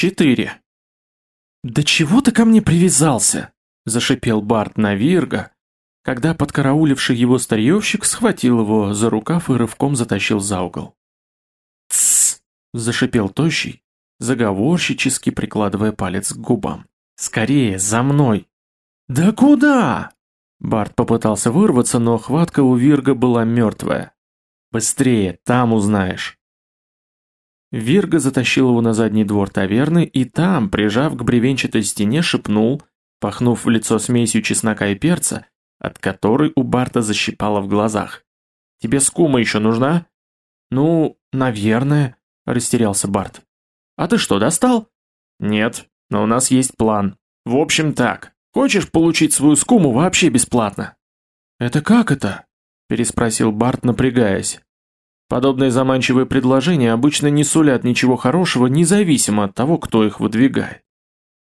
Четыре. «Да чего ты ко мне привязался?» – зашипел Барт на Вирга, когда подкарауливший его старьевщик схватил его за рукав и рывком затащил за угол. «Тссс!» – зашипел Тощий, заговорщически прикладывая палец к губам. «Скорее, за мной!» «Да куда?» Барт попытался вырваться, но хватка у Вирга была мертвая. «Быстрее, там узнаешь!» Вирга затащил его на задний двор таверны и там, прижав к бревенчатой стене, шепнул, пахнув в лицо смесью чеснока и перца, от которой у Барта защипало в глазах. «Тебе скума еще нужна?» «Ну, наверное», – растерялся Барт. «А ты что, достал?» «Нет, но у нас есть план. В общем так, хочешь получить свою скуму вообще бесплатно?» «Это как это?» – переспросил Барт, напрягаясь. Подобные заманчивые предложения обычно не сулят ничего хорошего, независимо от того, кто их выдвигает.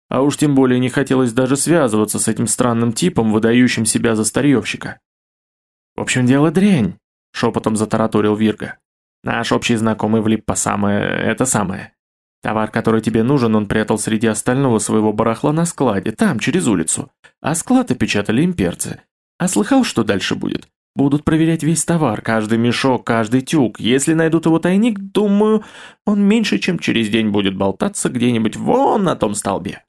А уж тем более не хотелось даже связываться с этим странным типом, выдающим себя за старьевщика. «В общем, дело дрянь», — шепотом затараторил Вирга. «Наш общий знакомый влип по самое... это самое. Товар, который тебе нужен, он прятал среди остального своего барахла на складе, там, через улицу. А склад опечатали имперцы. А слыхал, что дальше будет? Будут проверять весь товар, каждый мешок, каждый тюк. Если найдут его тайник, думаю, он меньше, чем через день будет болтаться где-нибудь вон на том столбе.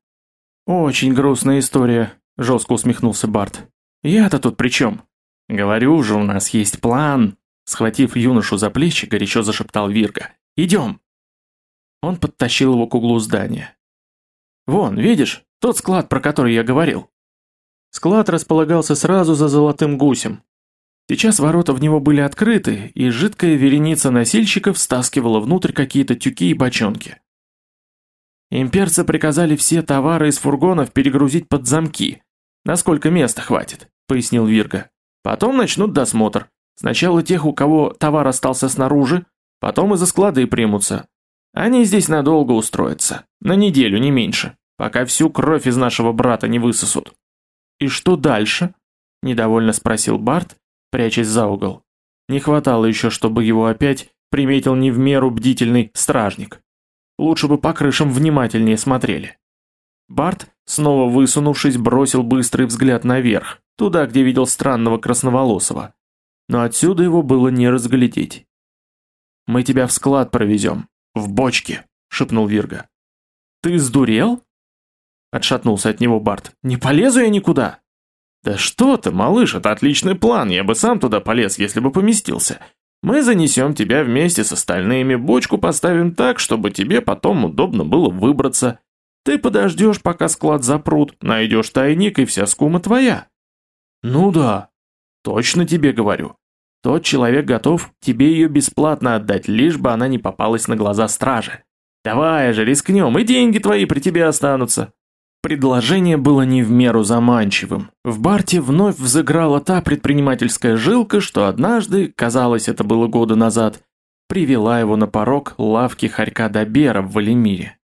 Очень грустная история, жестко усмехнулся Барт. Я-то тут при чем? Говорю же, у нас есть план. Схватив юношу за плечи, горячо зашептал Вирга. Идем. Он подтащил его к углу здания. Вон, видишь, тот склад, про который я говорил. Склад располагался сразу за золотым гусем, Сейчас ворота в него были открыты, и жидкая вереница носильщиков стаскивала внутрь какие-то тюки и бочонки. Имперцы приказали все товары из фургонов перегрузить под замки. Насколько места хватит, пояснил Вирга. Потом начнут досмотр. Сначала тех, у кого товар остался снаружи, потом и за склады примутся. Они здесь надолго устроятся, на неделю, не меньше, пока всю кровь из нашего брата не высосут. И что дальше? недовольно спросил Барт, прячась за угол. Не хватало еще, чтобы его опять приметил не в меру бдительный стражник. Лучше бы по крышам внимательнее смотрели. Барт, снова высунувшись, бросил быстрый взгляд наверх, туда, где видел странного красноволосого. Но отсюда его было не разглядеть. «Мы тебя в склад провезем, в бочке», — шепнул Вирга. «Ты сдурел?» Отшатнулся от него Барт. «Не полезу я никуда!» «Да что ты, малыш, это отличный план, я бы сам туда полез, если бы поместился. Мы занесем тебя вместе с остальными, бочку поставим так, чтобы тебе потом удобно было выбраться. Ты подождешь, пока склад запрут, найдешь тайник, и вся скума твоя». «Ну да, точно тебе говорю. Тот человек готов тебе ее бесплатно отдать, лишь бы она не попалась на глаза стражи. Давай же, рискнем, и деньги твои при тебе останутся». Предложение было не в меру заманчивым. В Барте вновь взыграла та предпринимательская жилка, что однажды, казалось, это было года назад, привела его на порог лавки Харька Добера в Валимире.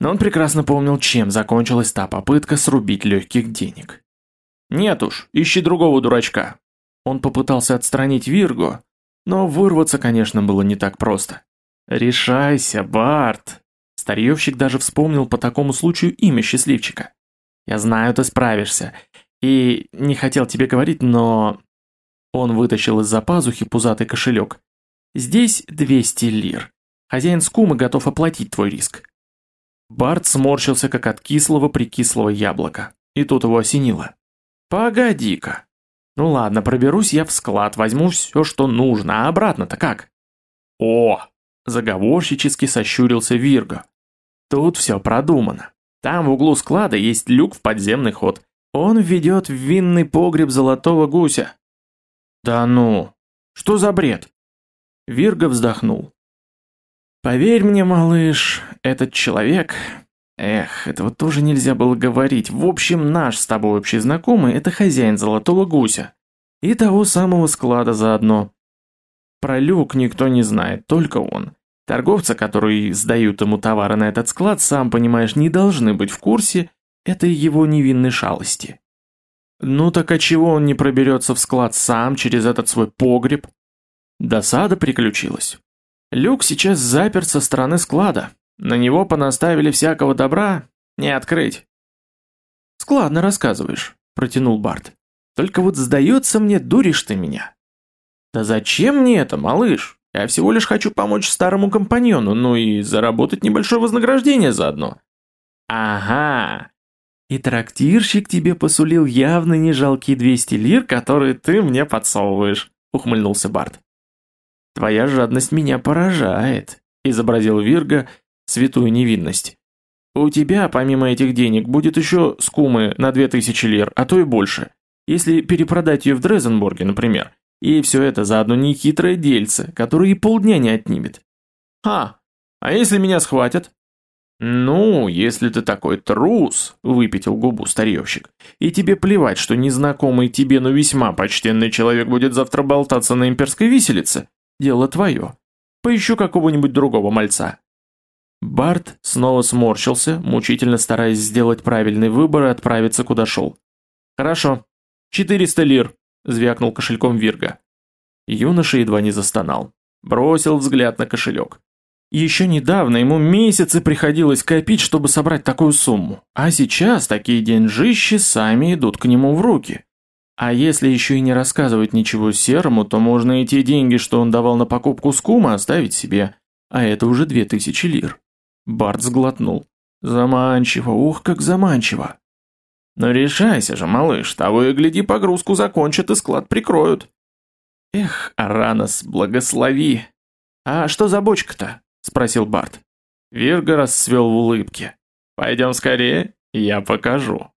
Но он прекрасно помнил, чем закончилась та попытка срубить легких денег. «Нет уж, ищи другого дурачка». Он попытался отстранить Вирго, но вырваться, конечно, было не так просто. «Решайся, Барт!» Старьевщик даже вспомнил по такому случаю имя счастливчика. «Я знаю, ты справишься. И не хотел тебе говорить, но...» Он вытащил из-за пазухи пузатый кошелек. «Здесь 200 лир. Хозяин скумы готов оплатить твой риск». Барт сморщился, как от кислого-прикислого яблока. И тут его осенило. «Погоди-ка. Ну ладно, проберусь я в склад, возьму все, что нужно, а обратно-то как?» «О!» – заговорщически сощурился Вирго. Тут все продумано. Там в углу склада есть люк в подземный ход. Он ведет в винный погреб золотого гуся. Да ну, что за бред? Вирга вздохнул. Поверь мне, малыш, этот человек... Эх, этого тоже нельзя было говорить. В общем, наш с тобой общий знакомый – это хозяин золотого гуся. И того самого склада заодно. Про люк никто не знает, только он. Торговцы, которые сдают ему товары на этот склад, сам понимаешь, не должны быть в курсе этой его невинной шалости. Ну так а чего он не проберется в склад сам через этот свой погреб? Досада приключилась. Люк сейчас заперт со стороны склада, На него понаставили всякого добра, не открыть. Складно рассказываешь, протянул Барт. Только вот сдается мне, дуришь ты меня. Да зачем мне это, малыш? Я всего лишь хочу помочь старому компаньону, ну и заработать небольшое вознаграждение заодно. Ага. И трактирщик тебе посулил явно не жалкие 200 лир, которые ты мне подсовываешь, ухмыльнулся Барт. Твоя жадность меня поражает, изобразил Вирга святую невинность. У тебя, помимо этих денег, будет еще скумы на 2000 лир, а то и больше. Если перепродать ее в Дрезенбурге, например, и все это за одно нехитрое дельце, которое и полдня не отнимет. Ха, а если меня схватят? Ну, если ты такой трус, выпятил губу старьевщик, и тебе плевать, что незнакомый тебе, но весьма почтенный человек будет завтра болтаться на имперской виселице, дело твое. Поищу какого-нибудь другого мальца. Барт снова сморщился, мучительно стараясь сделать правильный выбор и отправиться куда шел. «Хорошо. 400 лир», — звякнул кошельком Вирга. Юноша едва не застонал. Бросил взгляд на кошелек. Еще недавно ему месяцы приходилось копить, чтобы собрать такую сумму, а сейчас такие деньжищи сами идут к нему в руки. А если еще и не рассказывать ничего Серому, то можно и те деньги, что он давал на покупку скума, оставить себе, а это уже две тысячи лир. Барт сглотнул. Заманчиво, ух, как заманчиво. Но решайся же, малыш, того и гляди, погрузку закончат и склад прикроют. Эх, Аранос, благослови. А что за бочка-то? Спросил Барт. Вирга расцвел в улыбке. Пойдем скорее, я покажу.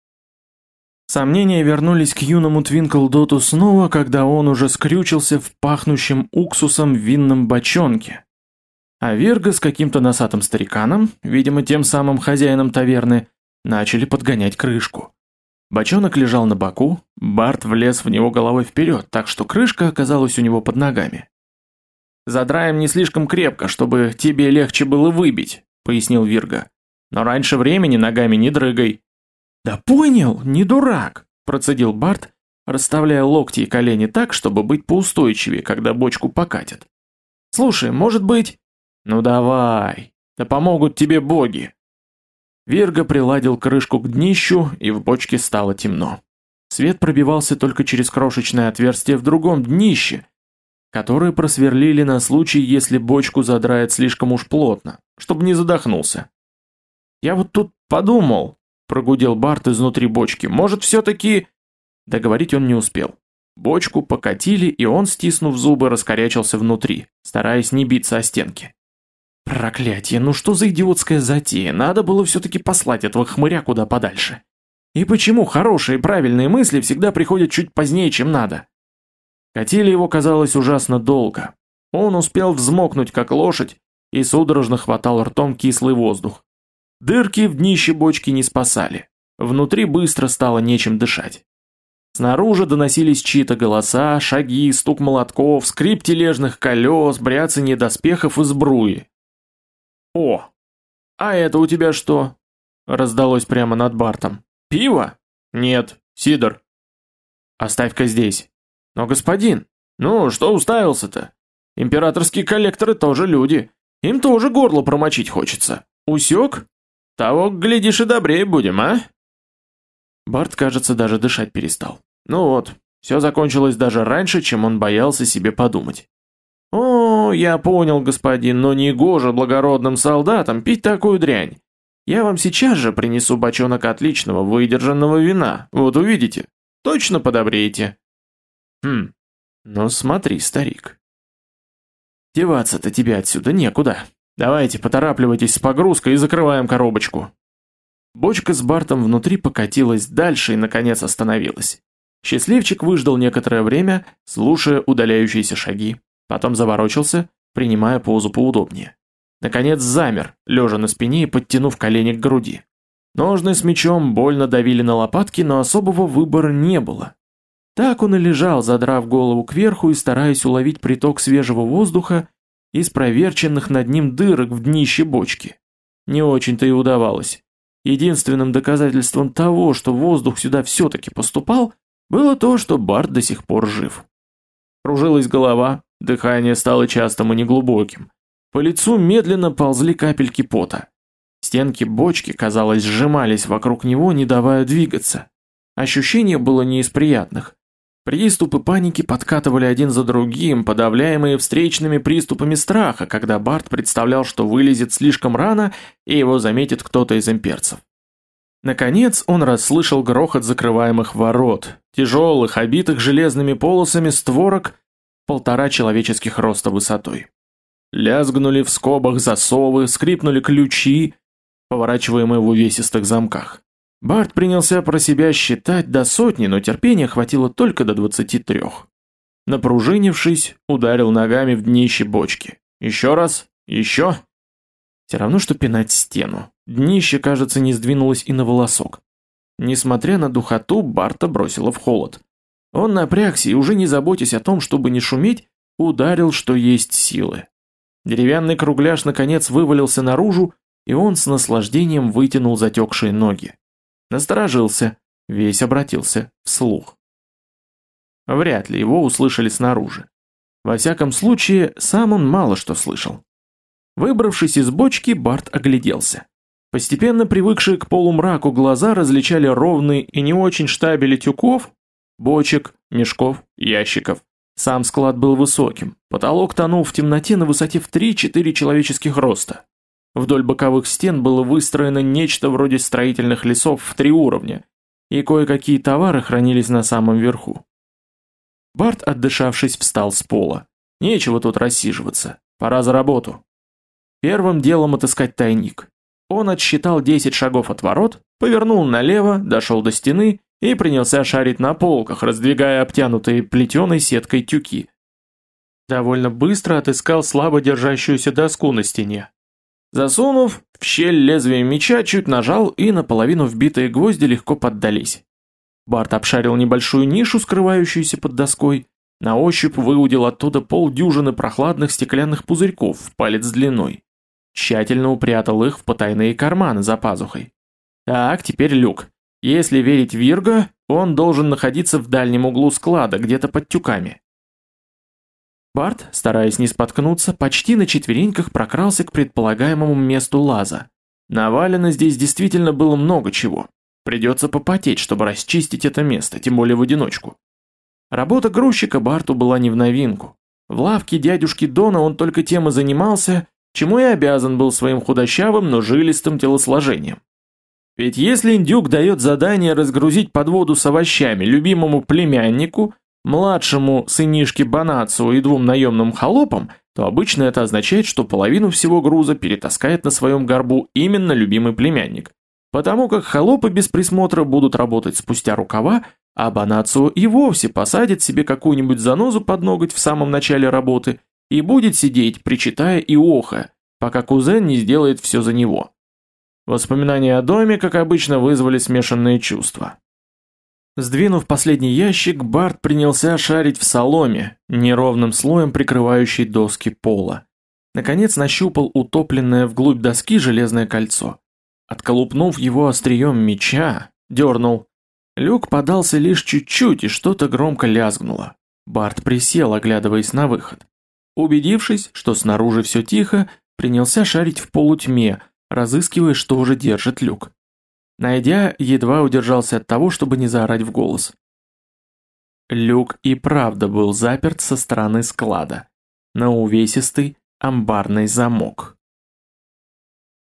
Сомнения вернулись к юному Твинклдоту снова, когда он уже скрючился в пахнущем уксусом винном бочонке, а Вирга с каким-то носатым стариканом, видимо тем самым хозяином таверны, начали подгонять крышку. Бочонок лежал на боку, Барт влез в него головой вперед, так что крышка оказалась у него под ногами. «Задраем не слишком крепко, чтобы тебе легче было выбить», — пояснил Вирга. «Но раньше времени ногами не дрыгай». «Да понял, не дурак», — процедил Барт, расставляя локти и колени так, чтобы быть поустойчивее, когда бочку покатят. «Слушай, может быть...» «Ну давай, да помогут тебе боги!» Вирга приладил крышку к днищу, и в бочке стало темно. Свет пробивался только через крошечное отверстие в другом днище, которое просверлили на случай, если бочку задрает слишком уж плотно, чтобы не задохнулся. «Я вот тут подумал», — прогудел Барт изнутри бочки, «может, все-таки...» Договорить он не успел. Бочку покатили, и он, стиснув зубы, раскорячился внутри, стараясь не биться о стенки. Проклятие, ну что за идиотская затея? Надо было все-таки послать этого хмыря куда подальше. И почему хорошие правильные мысли всегда приходят чуть позднее, чем надо? Катили его казалось ужасно долго. Он успел взмокнуть, как лошадь, и судорожно хватал ртом кислый воздух. Дырки в днище бочки не спасали. Внутри быстро стало нечем дышать. Снаружи доносились чьи-то голоса, шаги, стук молотков, скрип тележных колес, бряцанье доспехов и сбруи. «О! А это у тебя что?» Раздалось прямо над Бартом. «Пиво?» «Нет, сидр». «Оставь-ка здесь». «Но, господин, ну что уставился-то? Императорские коллекторы тоже люди. Им тоже горло промочить хочется. Усек? Того, глядишь, и добрее будем, а?» Барт, кажется, даже дышать перестал. Ну вот, все закончилось даже раньше, чем он боялся себе подумать. «О, я понял, господин, но не гоже благородным солдатам пить такую дрянь. Я вам сейчас же принесу бочонок отличного выдержанного вина, вот увидите. Точно подобреете». «Хм, ну смотри, старик. Деваться-то тебе отсюда некуда. Давайте, поторапливайтесь с погрузкой и закрываем коробочку». Бочка с Бартом внутри покатилась дальше и, наконец, остановилась. Счастливчик выждал некоторое время, слушая удаляющиеся шаги, Потом заворочился, принимая позу поудобнее. Наконец замер, лежа на спине и подтянув колени к груди. Ножны с мечом больно давили на лопатки, но особого выбора не было. Так он и лежал, задрав голову кверху и стараясь уловить приток свежего воздуха из проверченных над ним дырок в днище бочки. Не очень-то и удавалось. Единственным доказательством того, что воздух сюда все-таки поступал, было то, что Барт до сих пор жив. Кружилась голова, Дыхание стало частым и неглубоким. По лицу медленно ползли капельки пота. Стенки бочки, казалось, сжимались вокруг него, не давая двигаться. Ощущение было не из приятных. Приступы паники подкатывали один за другим, подавляемые встречными приступами страха, когда Барт представлял, что вылезет слишком рано и его заметит кто-то из имперцев. Наконец он расслышал грохот закрываемых ворот, тяжелых, обитых железными полосами створок полтора человеческих роста высотой. Лязгнули в скобах засовы, скрипнули ключи, поворачиваемые в увесистых замках. Барт принялся про себя считать до сотни, но терпения хватило только до двадцати трех. Напружинившись, ударил ногами в днище бочки. Еще раз, еще. Все равно, что пинать стену. Днище, кажется, не сдвинулось и на волосок. Несмотря на духоту, Барта бросило в холод. Он напрягся и, уже не заботясь о том, чтобы не шуметь, ударил, что есть силы. Деревянный кругляш наконец вывалился наружу, и он с наслаждением вытянул затекшие ноги. Насторожился, весь обратился вслух. Вряд ли его услышали снаружи. Во всяком случае, сам он мало что слышал. Выбравшись из бочки, Барт огляделся. Постепенно привыкшие к полумраку глаза различали ровные и не очень штабели тюков, бочек, мешков, ящиков. Сам склад был высоким, потолок тонул в темноте на высоте в 3-4 человеческих роста. Вдоль боковых стен было выстроено нечто вроде строительных лесов в три уровня, и кое-какие товары хранились на самом верху. Барт, отдышавшись, встал с пола. Нечего тут рассиживаться, пора за работу. Первым делом отыскать тайник. Он отсчитал 10 шагов от ворот, повернул налево, дошел до стены и принялся шарить на полках, раздвигая обтянутые плетеной сеткой тюки. Довольно быстро отыскал слабо держащуюся доску на стене. Засунув в щель лезвие меча, чуть нажал, и наполовину вбитые гвозди легко поддались. Барт обшарил небольшую нишу, скрывающуюся под доской, на ощупь выудил оттуда полдюжины прохладных стеклянных пузырьков в палец длиной тщательно упрятал их в потайные карманы за пазухой. Так, теперь люк. Если верить Вирго, он должен находиться в дальнем углу склада, где-то под тюками. Барт, стараясь не споткнуться, почти на четвереньках прокрался к предполагаемому месту лаза. Навалено здесь действительно было много чего. Придется попотеть, чтобы расчистить это место, тем более в одиночку. Работа грузчика Барту была не в новинку. В лавке дядюшки Дона он только тем и занимался, чему и обязан был своим худощавым, но жилистым телосложением. Ведь если индюк дает задание разгрузить подводу с овощами любимому племяннику, младшему сынишке Банацу и двум наемным холопам, то обычно это означает, что половину всего груза перетаскает на своем горбу именно любимый племянник. Потому как холопы без присмотра будут работать спустя рукава, а Банацу и вовсе посадит себе какую-нибудь занозу под ноготь в самом начале работы и будет сидеть, причитая и оха, пока кузен не сделает все за него. Воспоминания о доме, как обычно, вызвали смешанные чувства. Сдвинув последний ящик, Барт принялся шарить в соломе, неровным слоем прикрывающей доски пола. Наконец нащупал утопленное вглубь доски железное кольцо. Отколупнув его острием меча, дернул. Люк подался лишь чуть-чуть, и что-то громко лязгнуло. Барт присел, оглядываясь на выход. Убедившись, что снаружи все тихо, принялся шарить в полутьме, разыскивая, что уже держит люк. Найдя, едва удержался от того, чтобы не заорать в голос. Люк и правда был заперт со стороны склада, на увесистый амбарный замок.